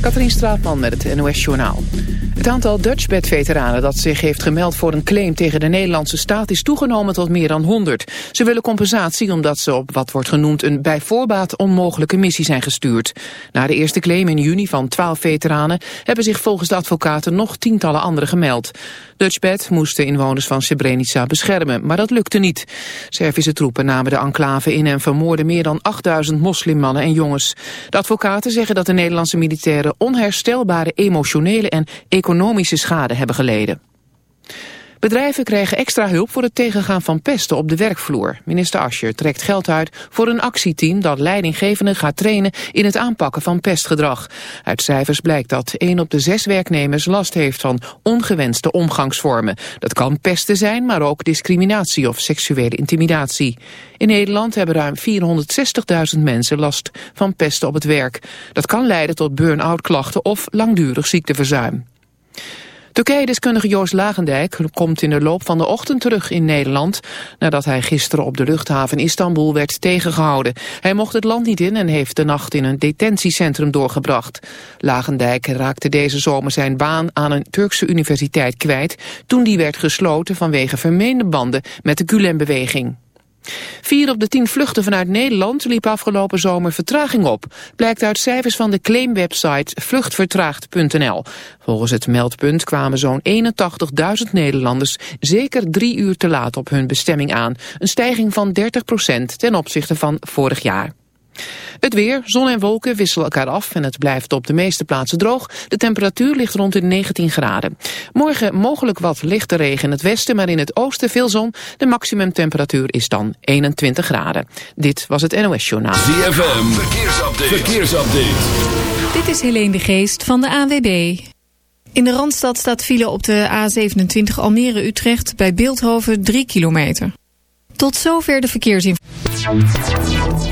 Katrien Straatman met het NOS Journaal. Het aantal Dutchbed-veteranen dat zich heeft gemeld voor een claim tegen de Nederlandse staat is toegenomen tot meer dan 100. Ze willen compensatie omdat ze op wat wordt genoemd een bij voorbaat onmogelijke missie zijn gestuurd. Na de eerste claim in juni van 12 veteranen hebben zich volgens de advocaten nog tientallen anderen gemeld. Dutchbed moest de inwoners van Srebrenica beschermen, maar dat lukte niet. Servische troepen namen de enclave in en vermoorden meer dan 8000 moslimmannen en jongens. De advocaten zeggen dat de Nederlandse militairen onherstelbare emotionele en economische schade hebben geleden. Bedrijven krijgen extra hulp voor het tegengaan van pesten op de werkvloer. Minister Ascher trekt geld uit voor een actieteam dat leidinggevenden gaat trainen in het aanpakken van pestgedrag. Uit cijfers blijkt dat 1 op de 6 werknemers last heeft van ongewenste omgangsvormen. Dat kan pesten zijn, maar ook discriminatie of seksuele intimidatie. In Nederland hebben ruim 460.000 mensen last van pesten op het werk. Dat kan leiden tot burn-out klachten of langdurig ziekteverzuim. Turkije-deskundige Joost Lagendijk komt in de loop van de ochtend terug in Nederland... nadat hij gisteren op de luchthaven Istanbul werd tegengehouden. Hij mocht het land niet in en heeft de nacht in een detentiecentrum doorgebracht. Lagendijk raakte deze zomer zijn baan aan een Turkse universiteit kwijt... toen die werd gesloten vanwege vermeende banden met de Gulen-beweging. Vier op de tien vluchten vanuit Nederland liep afgelopen zomer vertraging op. Blijkt uit cijfers van de claimwebsite vluchtvertraagd.nl. Volgens het meldpunt kwamen zo'n 81.000 Nederlanders zeker drie uur te laat op hun bestemming aan. Een stijging van 30% ten opzichte van vorig jaar. Het weer, zon en wolken wisselen elkaar af en het blijft op de meeste plaatsen droog. De temperatuur ligt rond de 19 graden. Morgen mogelijk wat lichte regen in het westen, maar in het oosten veel zon. De maximumtemperatuur is dan 21 graden. Dit was het NOS Journaal. ZFM, verkeersupdate. verkeersupdate. Dit is Helene de Geest van de AWB. In de Randstad staat file op de A27 Almere-Utrecht bij Beeldhoven 3 kilometer. Tot zover de verkeersinformatie.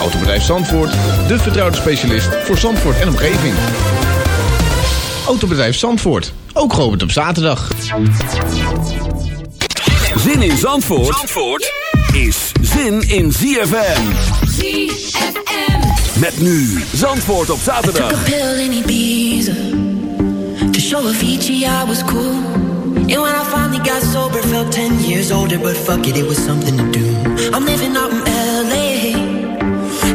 Autobedrijf Zandvoort, de vertrouwde specialist voor Zandvoort en omgeving. Autobedrijf Zandvoort, ook geopend op zaterdag. Zin in Zandvoort, Zandvoort is zin in ZFM. ZFM. Met nu Zandvoort op zaterdag. To show Avicii I was cool And when I finally got sober Felt 10 years older But fuck it, it was something to do I'm living out.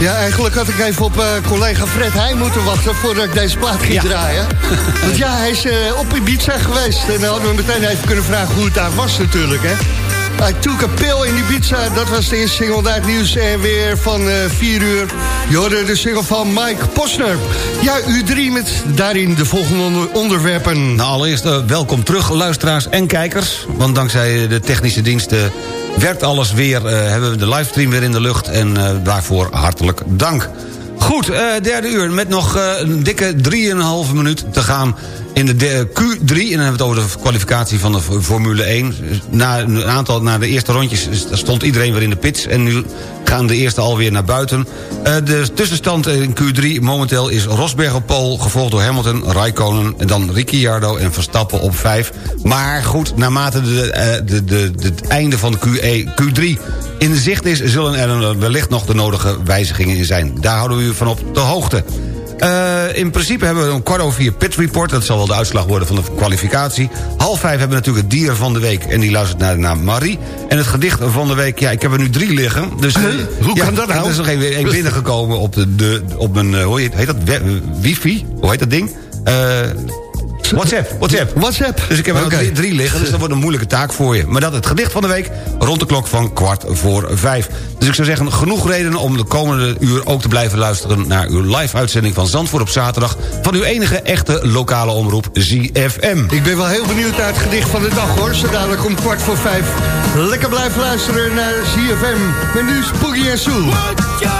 Ja, eigenlijk had ik even op eh, collega Fred Heijn moeten wachten... voordat ik deze plaat ging draaien. Want ja, hij is eh, op Ibiza geweest. En dan hadden we meteen even kunnen vragen hoe het daar was natuurlijk, hè. I took a pill in Ibiza, dat was de eerste single het nieuws. En weer van eh 4 uur, je hoorde de single van Mike Posner. Ja, U3 met daarin de volgende onder- onderwerpen. Nou, allereerst welkom terug, luisteraars en kijkers. Want dankzij de technische diensten werkt alles weer. eh, hebben we de livestream weer in de lucht. En eh, daarvoor hartelijk dank. Goed, eh, derde uur met nog een dikke 3,5 minuut te gaan in de de- Q3. En dan hebben we het over de kwalificatie van de Formule 1. Na een aantal, na de eerste rondjes stond iedereen weer in de pits. En nu gaan de eerste alweer naar buiten. Eh, de tussenstand in Q3 momenteel is Rosberg op pol... gevolgd door Hamilton, Raikkonen en dan Ricciardo en Verstappen op 5. Maar goed, naarmate de, eh, de, de, de, het einde van de Q1, Q3 in zicht is... zullen er wellicht nog de nodige wijzigingen in zijn. Daar houden we u van op de hoogte. Eh, in principe hebben we een kwart over vier pit report. Dat zal wel de uitslag worden van de kwalificatie. Half vijf hebben we natuurlijk het dier van de week. En die luistert naar de naam Marie. En het gedicht van de week, ja, ik heb er nu drie liggen. Dus, eh, Hoe ja, kan dat nou? Er is nog even één binnengekomen op, de, de, op mijn, eh, hoe heet, dat, wifi? Hoe heet dat ding? Eh WhatsApp, WhatsApp. WhatsApp. Dus ik heb er drie, drie liggen, dus dat wordt een moeilijke taak voor je. Maar dat het gedicht van de week rond de klok van kwart voor vijf. Dus ik zou zeggen, genoeg redenen om de komende uur ook te blijven luisteren... naar uw live-uitzending van Zandvoort op zaterdag... van uw enige echte lokale omroep ZFM. Ik ben wel heel benieuwd naar het gedicht van de dag, hoor. Zo dadelijk om kwart voor vijf. Lekker blijven luisteren naar ZFM. Met nu Spooky en Sue.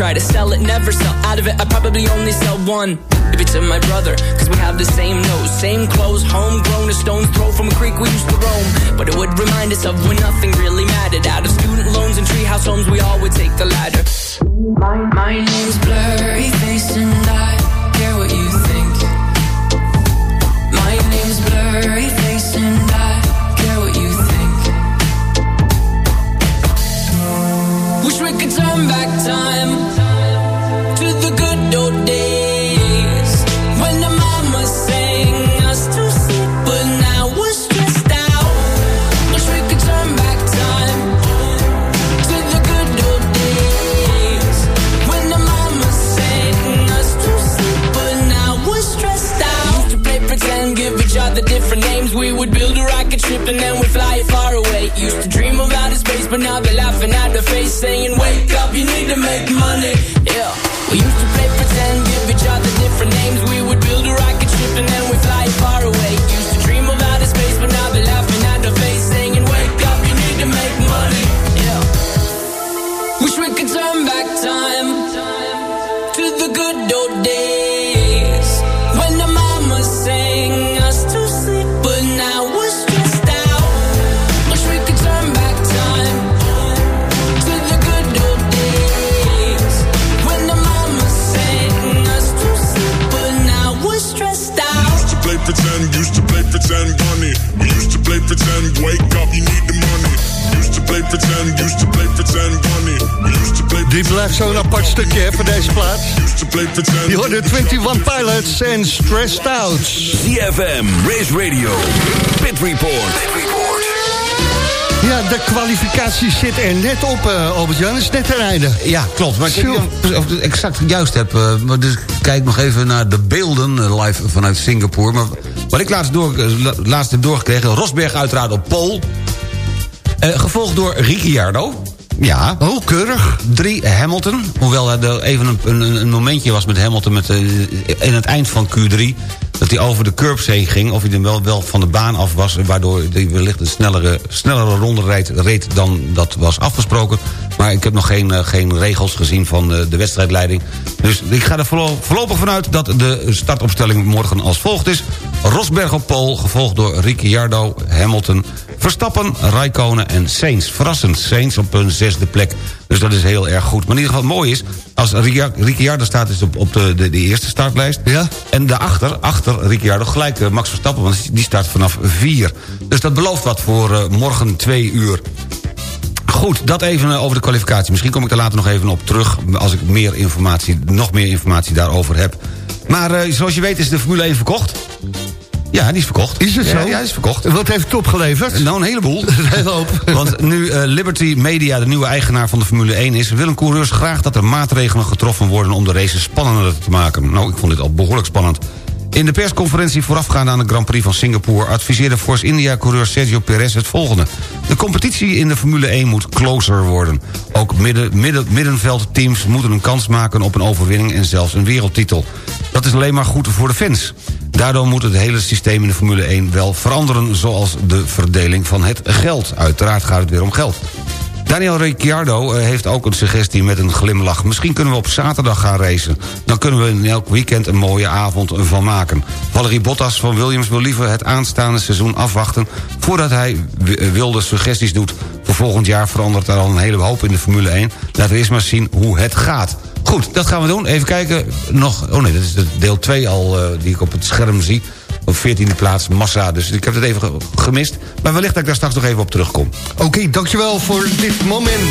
Try to sell it, never sell out of it. I'd probably only sell one. Maybe to my brother, cause we have the same nose, same clothes, homegrown, a stone's throw from a creek we used to roam. But it would remind us of when nothing really mattered. Out of student loans and treehouse homes, we all would take the ladder. My, my name's Blurry Die blijft zo'n apart stukje hè, voor deze plaats. Je hoorde 21 Pilots en Stressed Out. ZFM, Race Radio, Pit Report. Ja, de kwalificatie zit er net op, eh Albert-Jan. is net ten einde. Ja, klopt. Maar ik weet of ik het exact juist heb. maar dus ik kijk nog even naar de beelden eh, live vanuit Singapore. Maar wat ik laatst, door, la- laatst heb doorgekregen... Rosberg uiteraard op pol. Eh, gevolgd door Ricciardo. Ja. Oh, keurig. Drie Hamilton. Hoewel er even een, een, een momentje was met Hamilton... Met, eh, in het eind van Q3... dat hij over de curbs heen ging... of hij dan wel, wel van de baan af was... waardoor hij wellicht een snellere, snellere ronde reed, reed dan dat was afgesproken. Maar ik heb nog geen, eh, geen regels gezien van eh, de wedstrijdleiding. Dus ik ga er voorlo- voorlopig vanuit dat de startopstelling morgen als volgt is. Rosberg op pole, gevolgd door Ricciardo, Hamilton... Verstappen, Raikkonen en Sainz. Verrassend, Sainz op een zesde plek. Dus dat is heel erg goed. Maar in ieder geval mooi is... als Riccia- Ricciardo staat is op, op de, de, de eerste startlijst... Ja. en daarachter, achter Ricciardo, gelijk eh, Max Verstappen... want die start vanaf vier. Dus dat belooft wat voor eh, morgen twee uur. Goed, dat even eh, over de kwalificatie. Misschien kom ik er later nog even op terug... als ik meer informatie, nog meer informatie daarover heb. Maar zoals je weet is de Formule 1 verkocht. Ja, die is verkocht. Is het zo? Ja, die is verkocht. Wat heeft het opgeleverd? Nou, een heleboel. Een hele hoop. Want nu eh, Liberty Media de nieuwe eigenaar van de Formule 1 is... willen coureurs graag dat er maatregelen getroffen worden... om de races spannender te maken. Nou, ik vond dit al behoorlijk spannend. In de persconferentie voorafgaande aan de Grand Prix van Singapore... adviseerde Force India-coureur Sergio Perez het volgende. De competitie in de Formule 1 moet closer worden. Ook midden, midden, middenveldteams moeten een kans maken op een overwinning... en zelfs een wereldtitel. Dat is alleen maar goed voor de fans. Daardoor moet het hele systeem in de Formule 1 wel veranderen... zoals de verdeling van het geld. Uiteraard gaat het weer om geld. Daniel Ricciardo eh, heeft ook een suggestie met een glimlach. Misschien kunnen we op zaterdag gaan racen. Dan kunnen we in elk weekend een mooie avond van maken. Valerie Bottas van Williams wil liever het aanstaande seizoen afwachten... voordat hij eh, wilde suggesties doet. Voor volgend jaar verandert er al een hele hoop in de Formule 1. Laten we eerst maar zien hoe het gaat. Goed, dat gaan we doen. Even kijken. Nog, oh nee, dat is de deel 2 al eh, die ik op het scherm zie. Op 14e plaats Massa. Dus ik heb het even ge- gemist. Maar wellicht dat ik daar straks nog even op terugkom. Oké, dankjewel voor dit moment.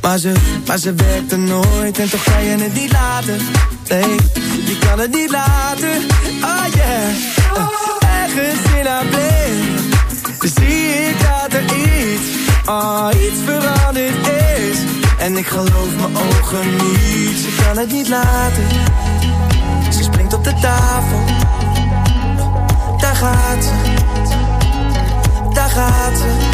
Maar ze, maar ze werkte nooit en toch kan je het niet laten. Nee, je kan het niet laten. Oh yeah. Uh, ergens in haar blik zie ik dat er iets, oh, iets veranderd is. En ik geloof mijn ogen niet, ze kan het niet laten. Ze springt op de tafel, daar gaat ze, daar gaat ze.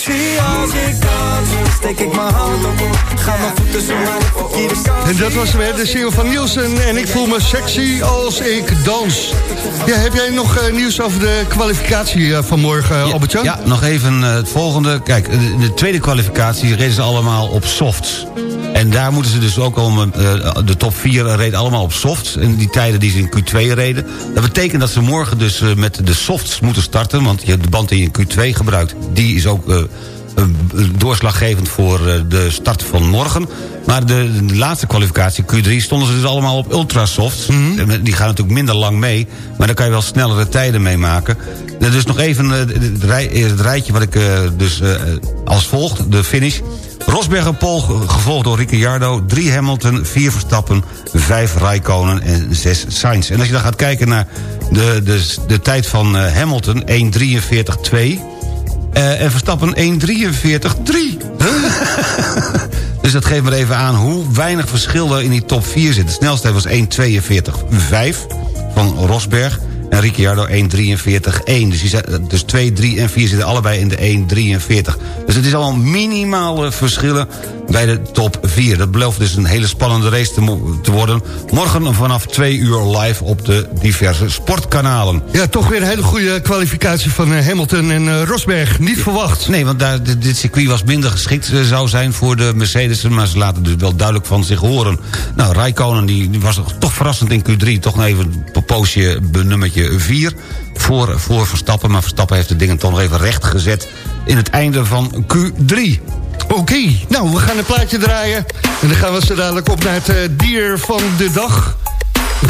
Ik voel me sexy als ik dans. Steek ik mijn hand op, ga mijn voeten zo maar op En dat was weer de single van Nielsen. En ik voel me sexy als ik dans. Ja, heb jij nog uh, nieuws over de kwalificatie uh, van morgen, uh, ja, Albert-Jan? Ja, nog even het volgende. Kijk, de, de tweede kwalificatie reden ze allemaal op softs. En daar moeten ze dus ook om... de top 4 reden allemaal op softs. En die tijden die ze in Q2 reden. Dat betekent dat ze morgen dus met de softs moeten starten. Want de band die je in Q2 gebruikt... die is ook doorslaggevend voor de start van morgen. Maar de, de, laatste kwalificatie, Q3, stonden ze dus allemaal op ultrasofts. Mm -hmm. Die gaan natuurlijk minder lang mee. Maar daar kan je wel snellere tijden mee maken. Dus nog even het, rij, het rijtje wat ik dus als volgt. De finish. Rosberg Pol, gevolgd door Ricciardo. 3 Hamilton, 4 Verstappen, 5 Raikkonen en 6 Sainz. En als je dan gaat kijken naar de, de, de tijd van Hamilton, 1.43.2... Uh, en Verstappen 1.43.3. dus dat geeft maar even aan hoe weinig verschil er in die top 4 zit. De snelste was 1.42.5 van Rosberg. En Ricciardo 1.43.1. Dus, dus 2, 3 en 4 zitten allebei in de 1.43. Dus het is allemaal minimale verschillen bij de top 4. Dat belooft dus een hele spannende race te, te, worden. Morgen vanaf 2 uur live op de diverse sportkanalen. Ja, toch weer een hele goede kwalificatie van uh, Hamilton en uh, Rosberg. Niet ja, verwacht. Nee, want daar, dit circuit was minder geschikt uh, zou zijn voor de Mercedes. Maar ze laten dus wel duidelijk van zich horen. Nou, Rijkonen die, die was toch verrassend in Q3. Toch even een poosje nummertje 4 voor, voor Verstappen. Maar Verstappen heeft de dingen toch nog even recht gezet in het einde van Q3. Oké, okay, nou, we gaan een plaatje draaien. En dan gaan we zo dadelijk op naar het uh, dier van de dag.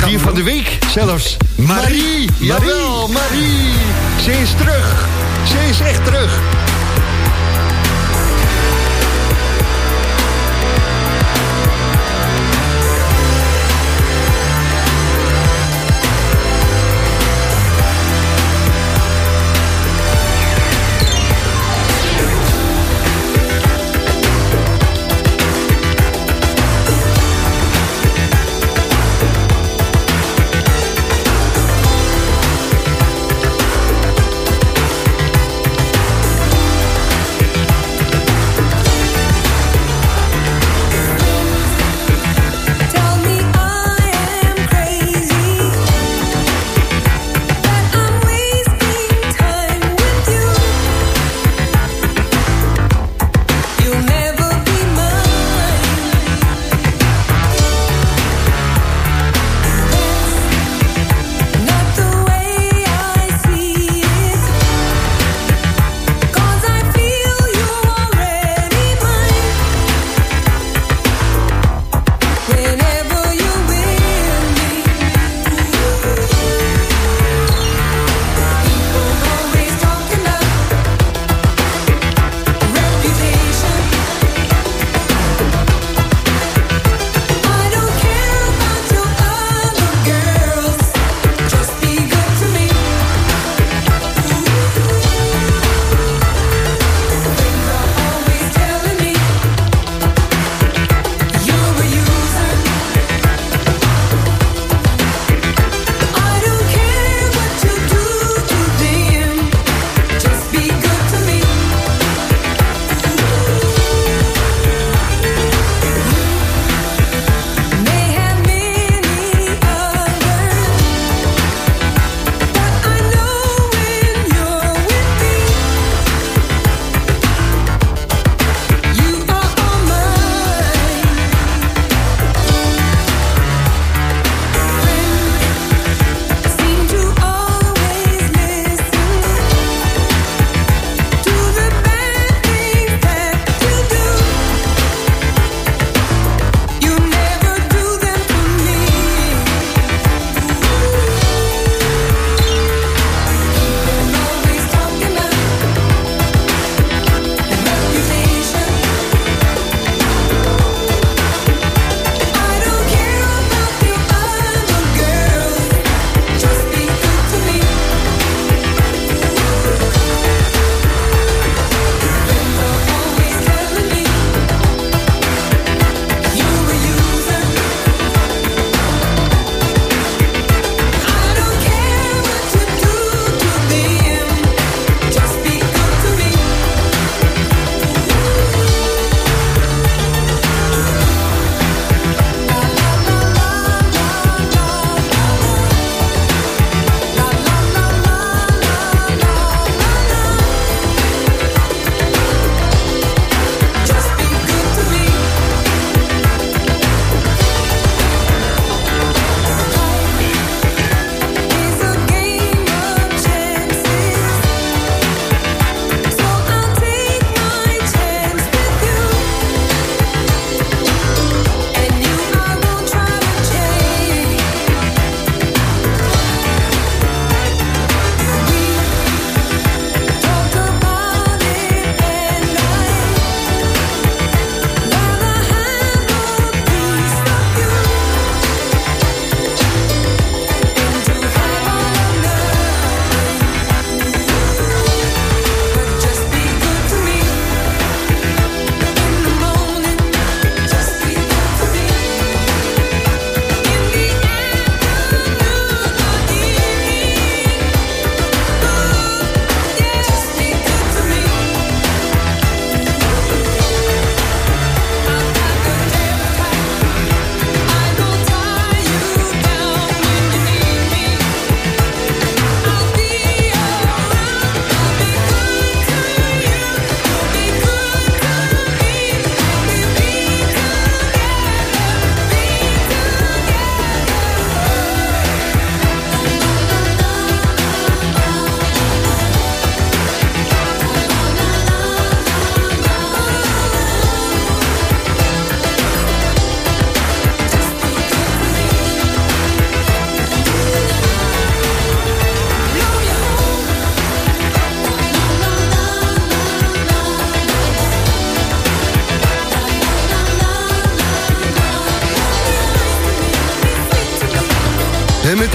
Dier van de week zelfs. Marie, Marie. jawel, Marie. Ze is terug. Ze is echt terug.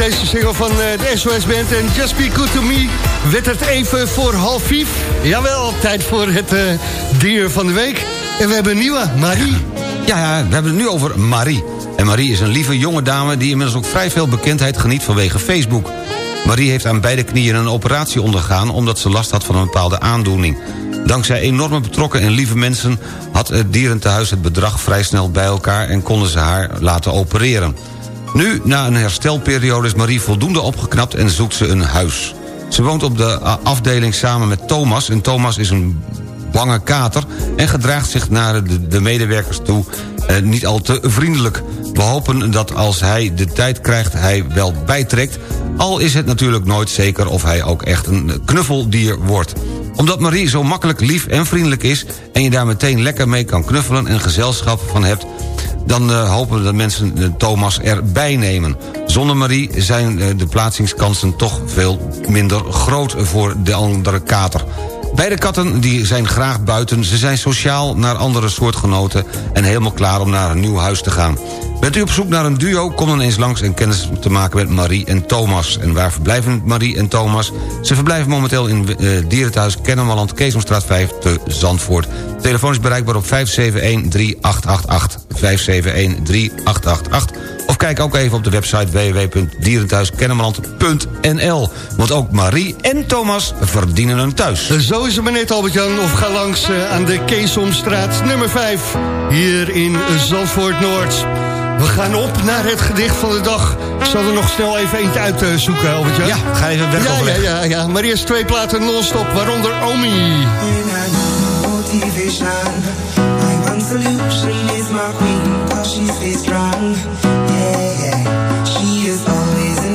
Deze single van uh, de SOS Band en Just Be Good To Me... werd het even voor half vijf. Jawel, tijd voor het uh, dier van de week. En we hebben een nieuwe, Marie. Ja, ja, we hebben het nu over Marie. En Marie is een lieve jonge dame... die inmiddels ook vrij veel bekendheid geniet vanwege Facebook. Marie heeft aan beide knieën een operatie ondergaan... omdat ze last had van een bepaalde aandoening. Dankzij enorme betrokken en lieve mensen... had het dierentehuis het bedrag vrij snel bij elkaar... en konden ze haar laten opereren. Nu, na een herstelperiode, is Marie voldoende opgeknapt... en zoekt ze een huis. Ze woont op de afdeling samen met Thomas... en Thomas is een bange kater... en gedraagt zich naar de, medewerkers toe eh, niet al te vriendelijk. We hopen dat als hij de tijd krijgt hij wel bijtrekt... al is het natuurlijk nooit zeker of hij ook echt een knuffeldier wordt omdat Marie zo makkelijk lief en vriendelijk is... en je daar meteen lekker mee kan knuffelen en gezelschap van hebt... dan uh, hopen we dat mensen uh, Thomas erbij nemen. Zonder Marie zijn uh, de plaatsingskansen toch veel minder groot... voor de andere kater. Beide katten die zijn graag buiten. Ze zijn sociaal naar andere soortgenoten... en helemaal klaar om naar een nieuw huis te gaan. Bent u op zoek naar een duo? Kom dan eens langs en kennis te maken met Marie en Thomas. En waar verblijven Marie en Thomas? Ze verblijven momenteel in uh, Dierenthuis Kennemerland, Keesomstraat 5 te Zandvoort. De telefoon is bereikbaar op 571-3888. 571-3888. Of kijk ook even op de website www.dierenthuiskennemerland.nl. Want ook Marie en Thomas verdienen een thuis. Zo is het maar net, Albert-Jan. Of ga langs uh, aan de Keesomstraat nummer 5. Hier in Zandvoort Noord. We gaan op naar het gedicht van de dag. Ik zal er nog snel even eentje uitzoeken, uh, Albert-Jan. Ja, ga even weg ja, ja, ja, ja, maar eerst twee platen non-stop, waaronder Omi. solution is my queen, cause strong.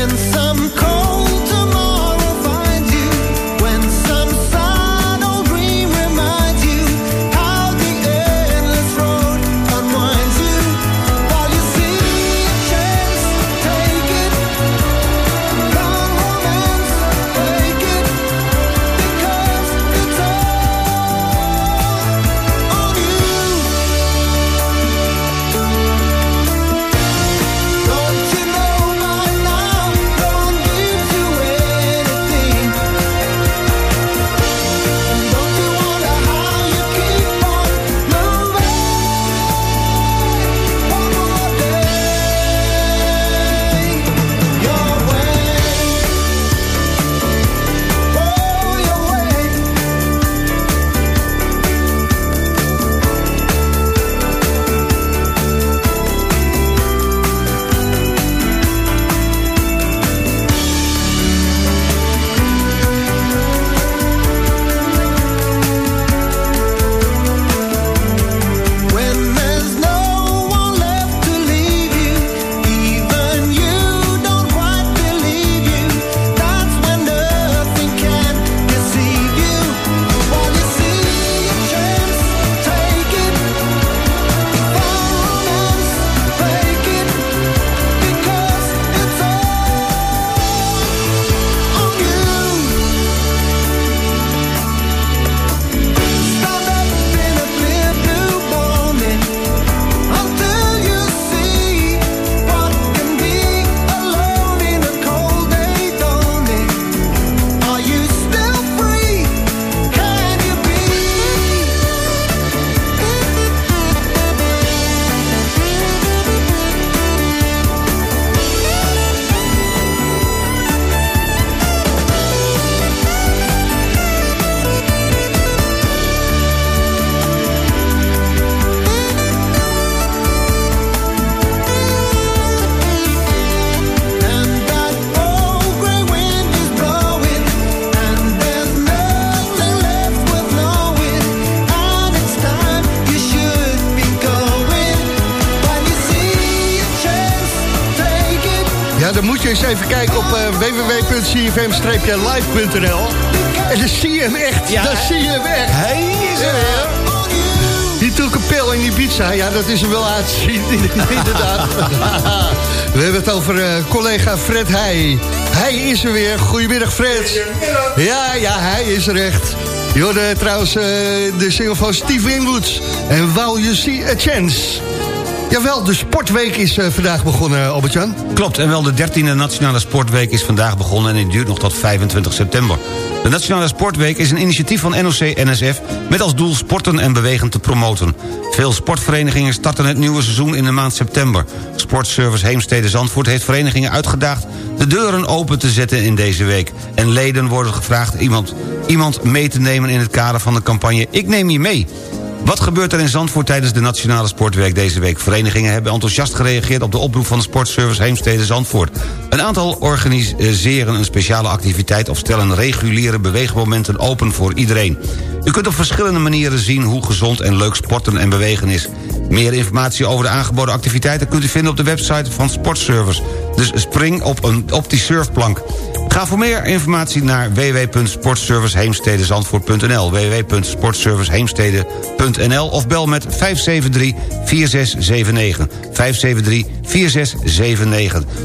when some cold www.cfm-live.nl. En dan zie je hem echt, ja, dan zie je hem echt. Hij is er. Die toekapel in die pizza, ja, dat is hem wel aan te zien, inderdaad. We hebben het over uh, collega Fred Heij. Hij is er weer. Goedemiddag, Fred. Ja, ja, hij is er echt. Je hoorde trouwens uh, de single van Steve Winwoods. En While You See A Chance. Jawel, de Sportweek is uh, vandaag begonnen, Albert-Jan. Klopt, en wel de 13e Nationale Sportweek is vandaag begonnen... en die duurt nog tot 25 september. De Nationale Sportweek is een initiatief van NOC-NSF... met als doel sporten en bewegen te promoten. Veel sportverenigingen starten het nieuwe seizoen in de maand september. Sportservice Heemstede Zandvoort heeft verenigingen uitgedaagd... de deuren open te zetten in deze week. En leden worden gevraagd iemand, iemand mee te nemen in het kader van de campagne... Ik neem je mee... Wat gebeurt er in Zandvoort tijdens de Nationale Sportweek deze week? Verenigingen hebben enthousiast gereageerd op de oproep van de sportservice Heemstede Zandvoort. Een aantal organiseren een speciale activiteit of stellen reguliere beweegmomenten open voor iedereen. U kunt op verschillende manieren zien hoe gezond en leuk sporten en bewegen is. Meer informatie over de aangeboden activiteiten kunt u vinden op de website van Sportservice. Dus spring op, een, op die surfplank. Ga voor meer informatie naar www.sportserviceheemstedenzandvoort.nl www.sportserviceheemstede.nl of bel met 573-4679. 573-4679.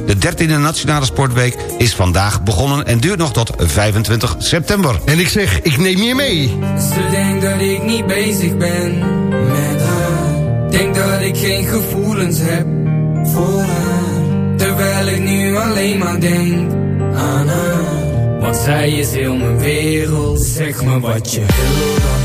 De 13e Nationale Sportweek is vandaag begonnen en duurt nog tot 25 september. En ik zeg, ik neem je mee. Ze denkt dat ik niet bezig ben met haar. Denk dat ik geen gevoelens heb voor haar. Terwijl ik nu alleen maar denk haar. Want zij is heel mijn wereld. Zeg me wat je wil.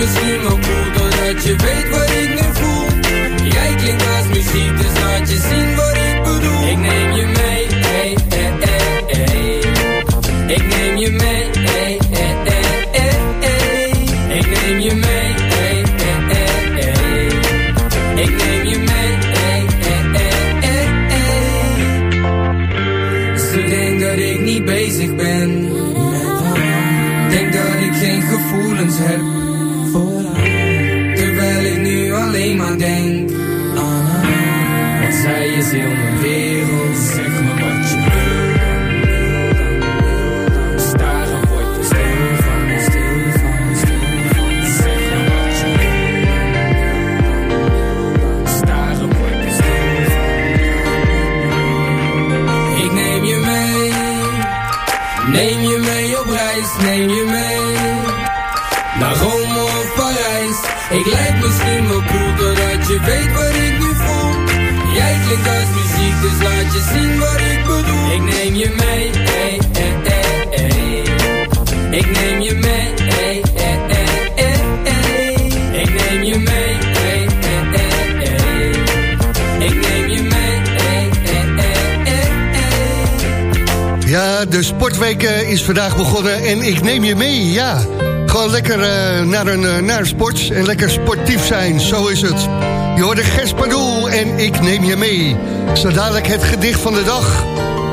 misschien wel cool Doordat je weet wat ik nu voel. Jij klinkt als muziek Dus laat je zien wat dan Staren word je stil van. Ik neem je mee Neem je mee op reis, neem je mee Naar Rome of Parijs. Ik lijk misschien wel cool Doordat je weet wat ik nu voel. Jij klinkt Dus laat je zien wat ik bedoel Ik neem je mee hey, hey, hey. Ik neem je mee hey, hey, hey. Ik neem je mee hey, hey. Ik neem je mee hey. Ja, de sportweek eh, is vandaag begonnen en ik neem je mee, ja. Gewoon lekker uh, naar, een, uh, naar sport en lekker sportief zijn, zo is het. Je hoort de Gespadoel en ik neem je mee. Zo dadelijk het gedicht van de dag.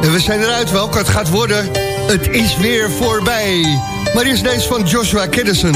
En we zijn eruit welke het gaat worden. Het is weer voorbij. Maar eerst deze van Joshua Kiddison.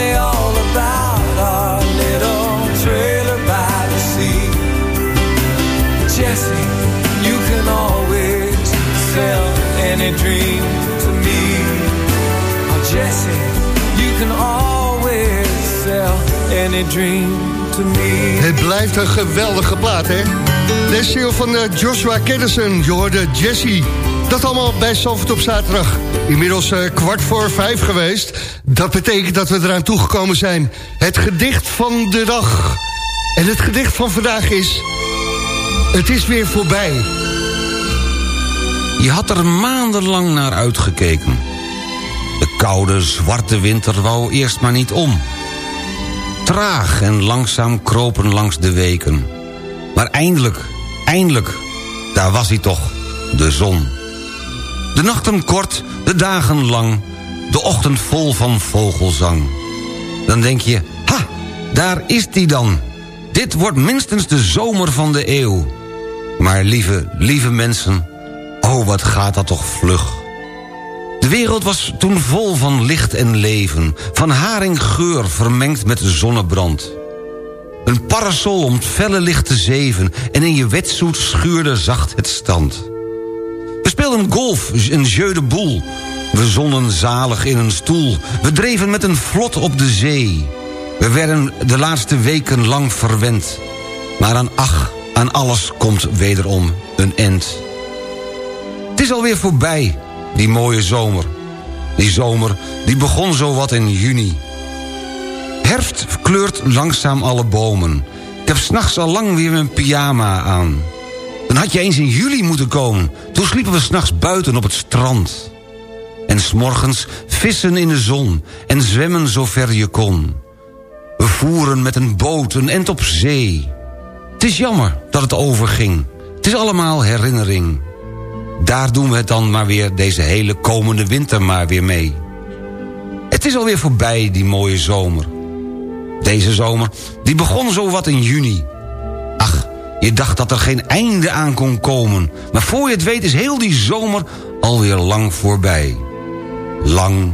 dream to me. Joshua Kennison, je hoorde Jesse. Dat allemaal bij op zaterdag. Inmiddels uh, kwart voor vijf geweest. Dat betekent dat we eraan toegekomen zijn. Het gedicht van de dag. En het gedicht van vandaag is... Het is weer voorbij. Je had er maandenlang naar uitgekeken. De koude, zwarte winter wou eerst maar niet om. Traag en langzaam kropen langs de weken. Maar eindelijk, eindelijk, daar was hij toch, de zon. De nachten kort, de dagen lang, de ochtend vol van vogelzang. Dan denk je, ha, daar is die dan. Dit wordt minstens de zomer van de eeuw. Maar lieve, lieve mensen, oh wat gaat dat toch vlug. De wereld was toen vol van licht en leven... van haringgeur vermengd met zonnebrand. Een parasol om het felle licht te zeven... en in je wetsoet schuurde zacht het stand. We speelden golf, een jeu de boel. We zonnen zalig in een stoel. We dreven met een vlot op de zee. We werden de laatste weken lang verwend. Maar aan ach, aan alles komt wederom een end. Is alweer voorbij, die mooie zomer. Die zomer, die begon zo wat in juni. Herfst kleurt langzaam alle bomen. Ik heb s'nachts al lang weer mijn pyjama aan. Dan had je eens in juli moeten komen. Toen sliepen we s'nachts buiten op het strand. En s'morgens vissen in de zon en zwemmen zover je kon. We voeren met een boot een op zee. Het is jammer dat het overging. Het is allemaal herinnering. Daar doen we het dan maar weer deze hele komende winter maar weer mee. Het is alweer voorbij, die mooie zomer. Deze zomer, die begon zo wat in juni. Ach, je dacht dat er geen einde aan kon komen. Maar voor je het weet is heel die zomer alweer lang voorbij. Lang,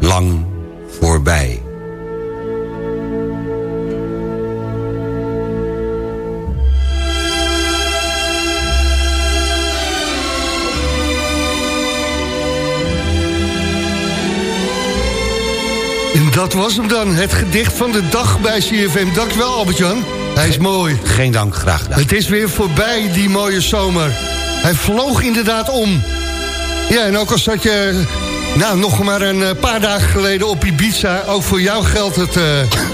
lang voorbij. Dat was hem dan, het gedicht van de dag bij CFM. Dankjewel Albert-Jan, hij is mooi. Geen dank, graag gedaan. Het is weer voorbij, die mooie zomer. Hij vloog inderdaad om. Ja, en ook al zat je nou, nog maar een eh, paar dagen geleden op Ibiza. Ook voor jou geldt het, uh,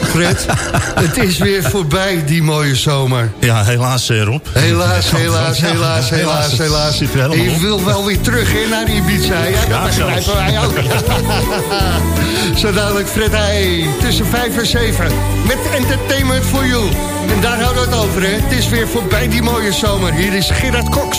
Fred. het is weer voorbij, die mooie zomer. Ja, helaas, eh, Rob. Helaas, helaas, helaas, helaas, helaas. En je wil wel weer terug hè, naar Ibiza. Ja, dat begrijpen wij ook. Zo dadelijk, Fred Heij, tussen 5 en 7. Met Entertainment for You. En daar houden we het over, hè. Het is weer voorbij, die mooie zomer. Hier is Gerard Cox.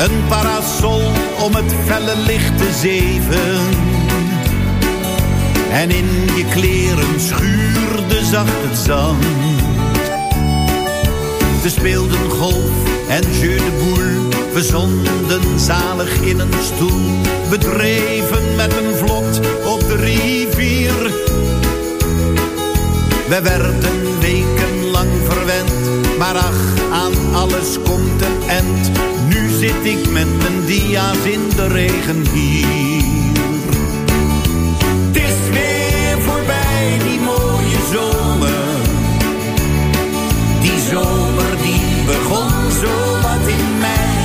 een parasol om het felle licht te zeven. En in je kleren schuurde zacht het zand. We speelden golf en jeu de boule. We zonden zalig in een stoel. We dreven met een vlot op de rivier. We werden wekenlang verwend. Maar ach, aan alles komt een end zit ik met mijn dia's in de regen hier. Het is weer voorbij, die mooie zomer. Die zomer die begon zo wat in mei.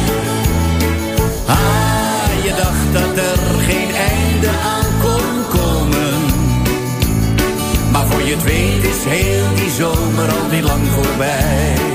Ah, je dacht dat er geen einde aan kon komen. Maar voor je het weet is heel die zomer al niet lang voorbij.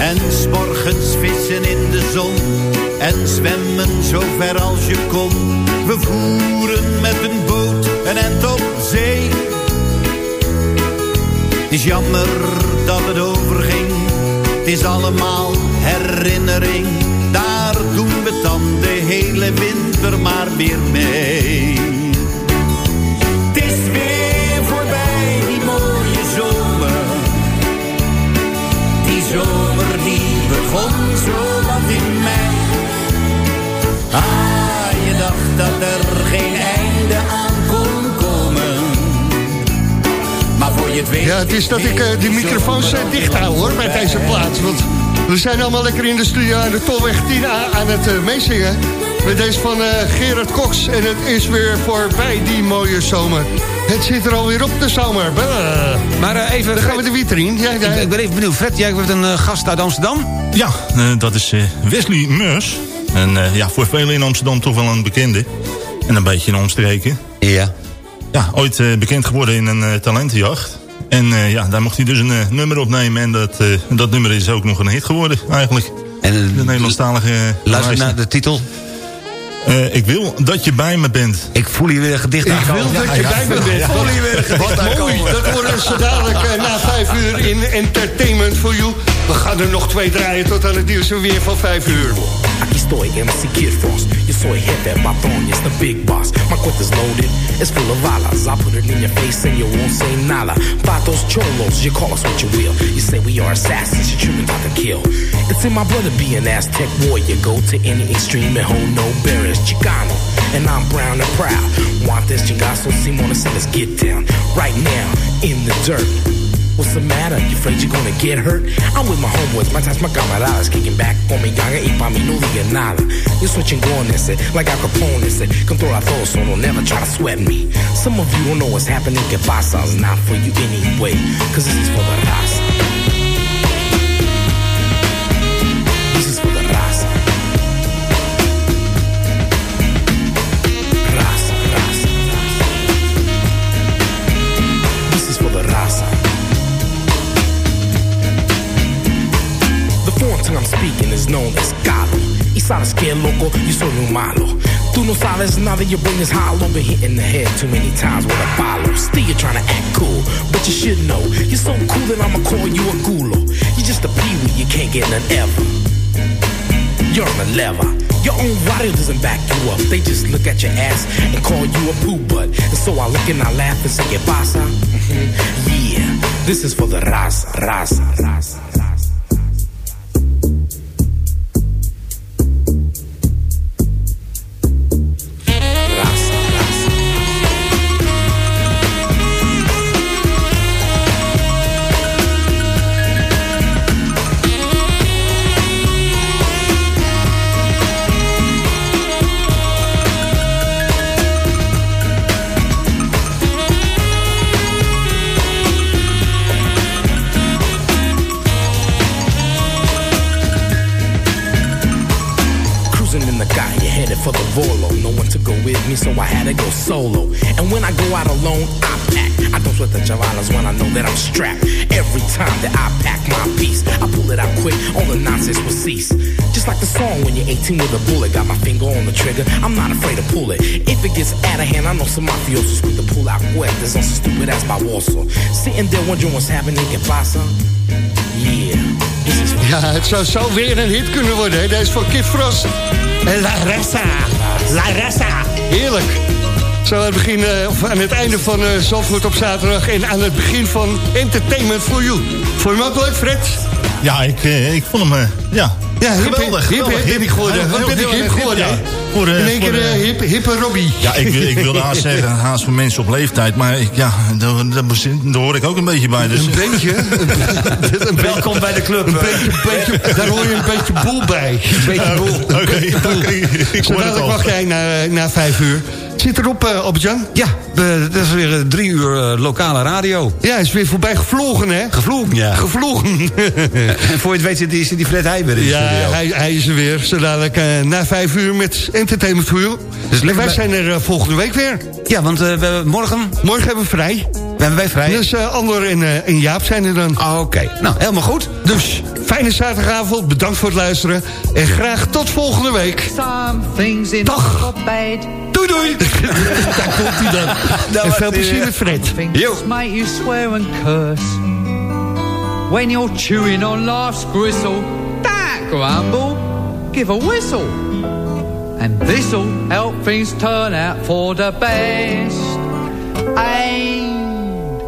En s'morgens vissen in de zon en zwemmen zo ver als je kon. We voeren met een boot een end op zee. Het is jammer dat het overging, het is allemaal herinnering. Daar doen we dan de hele winter maar weer mee. Het is dat ik eh, de microfoons eh, dicht hou hoor, bij deze plaats. Want we zijn allemaal lekker in de studio aan de Tolweg 10A aan het uh, meezingen. Met deze van Gerard Cox. En het is weer voorbij die mooie zomer. Het zit er alweer op de zomer. Maar even... Dan gaan we de witrien. Ja, ja. Ik, ik ben even benieuwd. Fred, jij hebt een gast uit Amsterdam? Ja, dat is Wesley Meurs. En ja, voor velen in Amsterdam toch wel een bekende. En een beetje een omstreken. Ja. Ja, ooit bekend geworden in een talentenjacht. En uh, ja, daar mocht hij dus een uh, nummer opnemen. En dat, uh, dat nummer is ook nog een hit geworden, eigenlijk. En de Nederlandstalige... Luister naar de titel. ik wil dat je bij me bent. Ik voel hier weer een gedicht Ik wil dat je bij me bent. Ik voel hier weer een gedicht Wat mooi. Dat worden zo dadelijk na vijf uur in Entertainment for You. We gaan er nog twee draaien tot aan het nieuws weer van vijf uur. Aquí estoy, MC Kid Frost. Yo soy jefe, patrón, it's the big boss. My cuenta's loaded, it's full of balas. I put it in your face and you won't say nada. Patos, cholos, you call us what you will. You say we are assassins, you're truly about to kill. It's in my to be an Aztec warrior. Go to any extreme and hold no barriers. Chicano, and I'm brown and proud. Want this chingazo, Simona, so let's get down. Right now, in the dirt. What's the matter? You afraid you're gonna get hurt? I'm with my homeboys, my ties, my camaradas Kicking back con mi ganga y pa' mí no diga nada Yo soy chingón ese, like Al Capone ese Controla todo, so don't never try to sweat me Some of you don't know what's happening Que pasa, it's not for you anyway Cause this is for the raza no sabes nada, your brain is hollow. Been hitting the head too many times with a follow. Still you're trying to act cool, but you should know. You're so cool that I'ma call you a gulo. You're just a peewee, you can't get none ever. You're on a lever. Your own body doesn't back you up. They just look at your ass and call you a poo butt. And so I look and I laugh and say, ¿Qué pasa? Mhm. Yeah, this is for the raza, raza. Raza, had to go solo. And when I go out alone, I pack. I don't sweat the chavalas when I know that I'm strapped. Every time that I pack my piece, I pull it out quick, all the nonsense will cease. Just like the song when you're 18 with a bullet, got my finger on the trigger, I'm not afraid to pull it. If it gets out of hand, I know some mafiosos quick to pull out cuerdas on some stupid ass baboso. Sitting there wondering what's happening, que pasa? Yeah, this is Ja, het zou zo weer een hit kunnen worden. Hè? Deze is van Kid Frost. La Raza. La Raza. Heerlijk. Zo aan het, begin, eh, of aan het einde van uh, op zaterdag... en aan het begin van Entertainment for You. Vond je hem ook leuk, Fred? Ja, ik, eh, ik vond hem, ja, Ja, hip, geweldig. hip, geweldig, hip, ben ik geworden. Heel- Wat ben ik hip geworden? Voor, eh, In één voor, keer eh, eh, hippe, hippe Robbie. Ja, ik, ik wilde haast zeggen, haast voor mensen op leeftijd. Maar ik, ja, daar, daar, daar hoor ik ook een beetje bij. Dus. Een beetje. Een, een Welkom bij de club. Een beetje, een beetje, daar hoor je een beetje boel bij. Een beetje boel. Oké, oké, ik Zo hoor het dadelijk al. wacht jij na, na vijf uur. Zit erop, eh Albert-Jan? Ja, we- dat is weer eh, drie uur eh, lokale radio. Ja, hij is weer voorbij gevlogen, hè? Gevlogen, ja. Gevlogen. En voor je het weet zit die, zit die Fred Heij weer in de Ja, studio. hij, hij is er weer. Zo dadelijk eh, na vijf uur met Entertainment for You. Dus En wij bij- zijn er eh, volgende week weer. Ja, want eh, we hebben morgen Morgen hebben we vrij. we hebben wij vrij. Dus eh Ander en, eh, en Jaap zijn er dan. Ah, Oké, nou, helemaal goed. Dus, fijne zaterdagavond. Bedankt voor het luisteren. En graag tot volgende week. Dag. Doei doei. Daar komt hij dan. En veel plezier met Fred. Yo. make you swear and curse. When you're chewing on life's gristle, that grumble, give a whistle. And this'll help things turn out for the best. And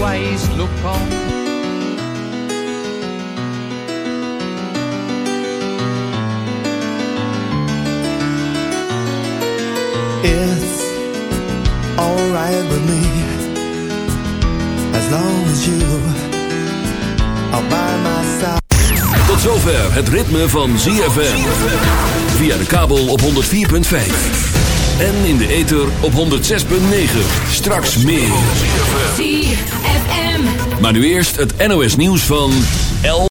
always look on. It's alright with me As long as you are by my side Tot zover het ritme van ZFM. Via de kabel op 104.5. En in de ether op 106.9. Straks meer. ZFM. Maar nu eerst het NOS nieuws van 11.